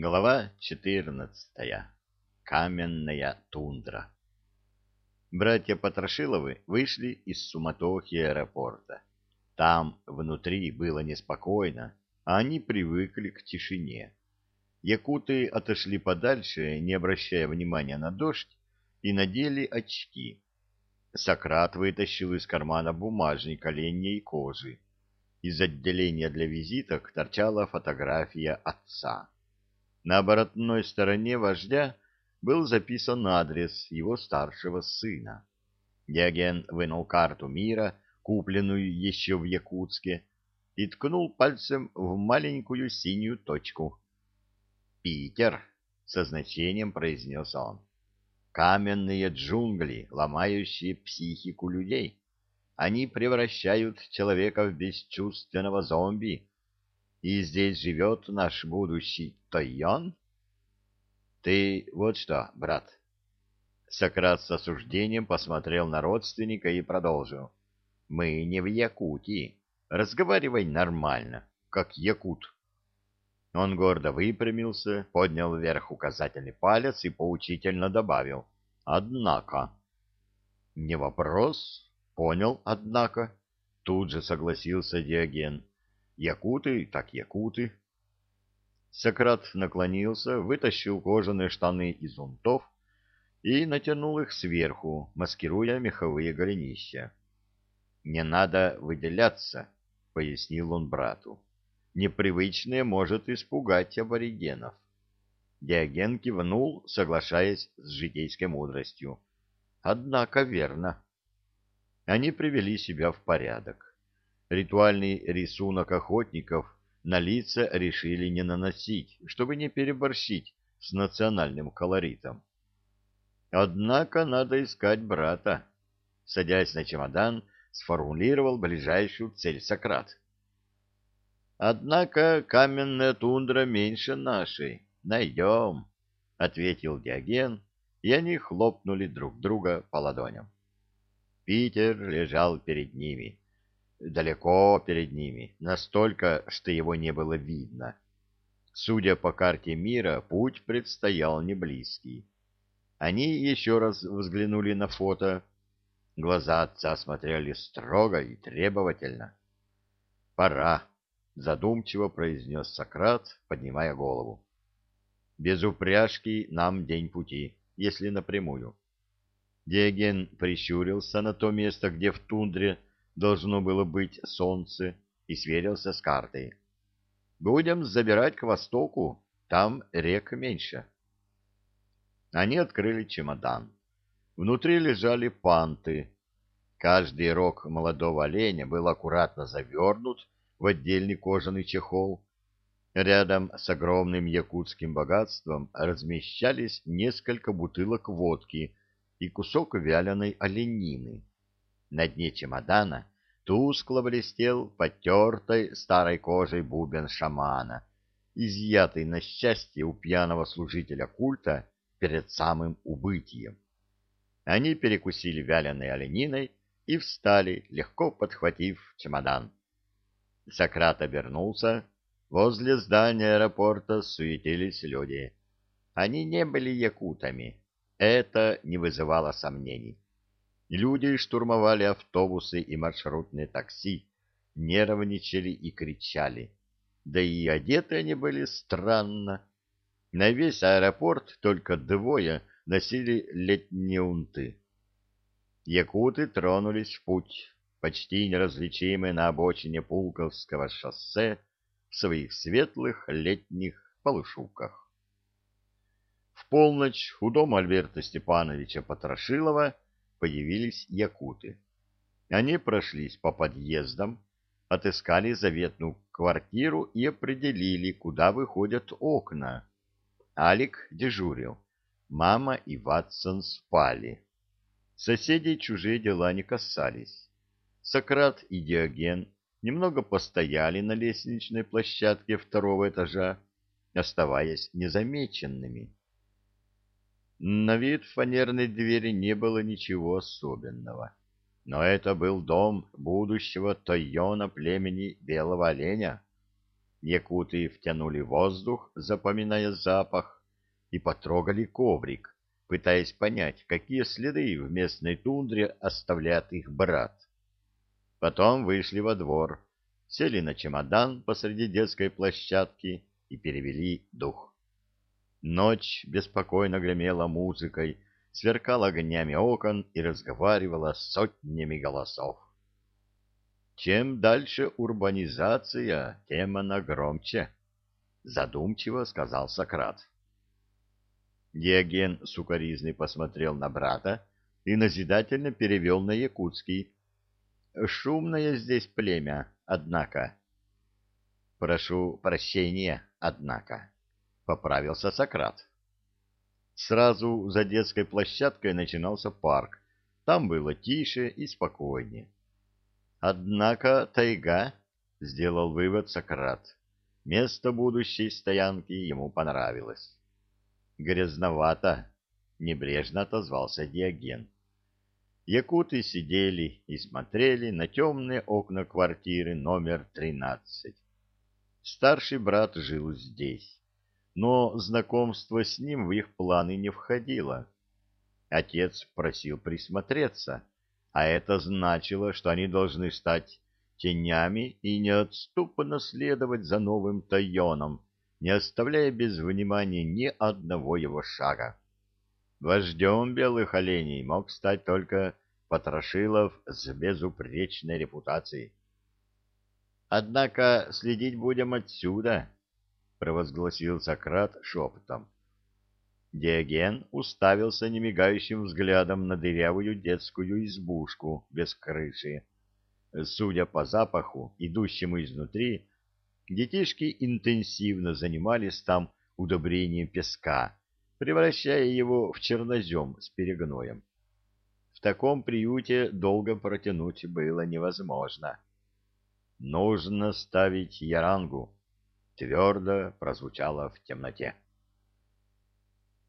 Глава четырнадцатая. Каменная тундра. Братья Потрошиловы вышли из суматохи аэропорта. Там внутри было неспокойно, а они привыкли к тишине. Якуты отошли подальше, не обращая внимания на дождь, и надели очки. Сократ вытащил из кармана бумажник оленей кожи. Из отделения для визиток торчала фотография отца. На оборотной стороне вождя был записан адрес его старшего сына. Диоген вынул карту мира, купленную еще в Якутске, и ткнул пальцем в маленькую синюю точку. «Питер!» — со значением произнес он. «Каменные джунгли, ломающие психику людей. Они превращают человека в бесчувственного зомби, и здесь живет наш будущий Тойон? Ты вот что, брат. Сократ с осуждением посмотрел на родственника и продолжил. Мы не в Якутии. Разговаривай нормально, как якут. Он гордо выпрямился, поднял вверх указательный палец и поучительно добавил. Однако. Не вопрос. Понял, однако. Тут же согласился Диоген. Якуты так якуты. Сократ наклонился, вытащил кожаные штаны из унтов и натянул их сверху, маскируя меховые голенища. «Не надо выделяться», — пояснил он брату. «Непривычное может испугать аборигенов». Диоген кивнул, соглашаясь с житейской мудростью. «Однако верно». Они привели себя в порядок. Ритуальный рисунок охотников на лица решили не наносить, чтобы не переборщить с национальным колоритом. Однако надо искать брата. Садясь на чемодан, сформулировал ближайшую цель Сократ. Однако каменная тундра меньше нашей. Найдем, — ответил Диоген, и они хлопнули друг друга по ладоням. Питер лежал перед ними далеко перед ними, настолько, что его не было видно. Судя по карте мира, путь предстоял не близкий. Они еще раз взглянули на фото. Глаза отца смотрели строго и требовательно. «Пора», — задумчиво произнес Сократ, поднимая голову. «Без упряжки нам день пути, если напрямую». Диоген прищурился на то место, где в тундре должно было быть солнце, и сверился с картой. Будем забирать к востоку, там рек меньше. Они открыли чемодан. Внутри лежали панты. Каждый рог молодого оленя был аккуратно завернут в отдельный кожаный чехол. Рядом с огромным якутским богатством размещались несколько бутылок водки и кусок вяленой оленины. На дне чемодана тускло блестел потертой старой кожей бубен шамана, изъятый на счастье у пьяного служителя культа перед самым убытием. Они перекусили вяленой олениной и встали, легко подхватив чемодан. Сократ обернулся. Возле здания аэропорта суетились люди. Они не были якутами. Это не вызывало сомнений. Люди штурмовали автобусы и маршрутные такси, нервничали и кричали. Да и одеты они были странно. На весь аэропорт только двое носили летние унты. Якуты тронулись в путь, почти неразличимые на обочине Пулковского шоссе в своих светлых летних полушубках. В полночь у дома Альберта Степановича Потрошилова появились якуты. Они прошлись по подъездам, отыскали заветную квартиру и определили, куда выходят окна. Алик дежурил. Мама и Ватсон спали. Соседей чужие дела не касались. Сократ и Диоген немного постояли на лестничной площадке второго этажа, оставаясь незамеченными. На вид фанерной двери не было ничего особенного. Но это был дом будущего Тойона племени Белого Оленя. Якуты втянули воздух, запоминая запах, и потрогали коврик, пытаясь понять, какие следы в местной тундре оставляет их брат. Потом вышли во двор, сели на чемодан посреди детской площадки и перевели дух. Ночь беспокойно гремела музыкой, сверкала огнями окон и разговаривала сотнями голосов. Чем дальше урбанизация, тем она громче, задумчиво сказал Сократ. Диоген сукоризный посмотрел на брата и назидательно перевел на якутский. Шумное здесь племя, однако. Прошу прощения, однако, поправился Сократ. Сразу за детской площадкой начинался парк. Там было тише и спокойнее. Однако тайга, — сделал вывод Сократ. Место будущей стоянки ему понравилось. Грязновато, — небрежно отозвался Диоген. Якуты сидели и смотрели на темные окна квартиры номер тринадцать. Старший брат жил здесь, но знакомство с ним в их планы не входило. Отец просил присмотреться — а это значило, что они должны стать тенями и неотступно следовать за новым Тайоном, не оставляя без внимания ни одного его шага. Вождем белых оленей мог стать только Потрошилов с безупречной репутацией. «Однако следить будем отсюда», — провозгласил Сократ шепотом. Диоген уставился немигающим взглядом на дырявую детскую избушку без крыши. Судя по запаху, идущему изнутри, детишки интенсивно занимались там удобрением песка, превращая его в чернозем с перегноем. В таком приюте долго протянуть было невозможно. «Нужно ставить ярангу», — твердо прозвучало в темноте.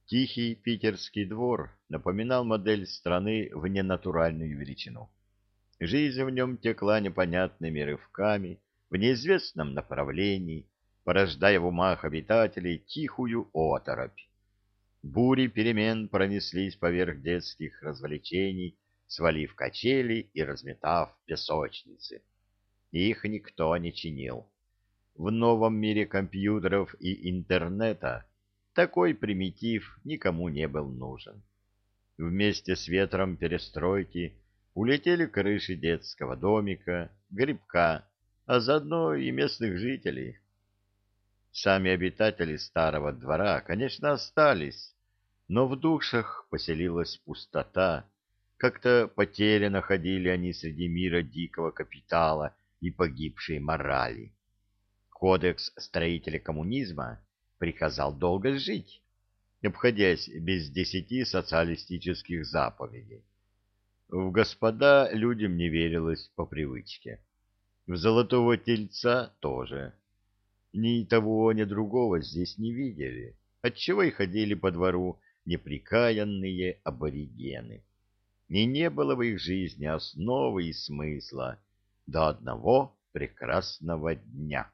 Тихий питерский двор напоминал модель страны в ненатуральную величину. Жизнь в нем текла непонятными рывками в неизвестном направлении, порождая в умах обитателей тихую оторопь. Бури перемен пронеслись поверх детских развлечений, свалив качели и разметав песочницы. Их никто не чинил. В новом мире компьютеров и интернета такой примитив никому не был нужен. Вместе с ветром перестройки улетели крыши детского домика, грибка, а заодно и местных жителей. Сами обитатели старого двора, конечно, остались, но в душах поселилась пустота. Как-то потерянно ходили они среди мира дикого капитала и погибшей морали. Кодекс строителя коммунизма приказал долго жить, обходясь без десяти социалистических заповедей. В господа людям не верилось по привычке. В золотого тельца тоже. Ни того, ни другого здесь не видели, отчего и ходили по двору неприкаянные аборигены. И не было в их жизни основы и смысла до одного прекрасного дня.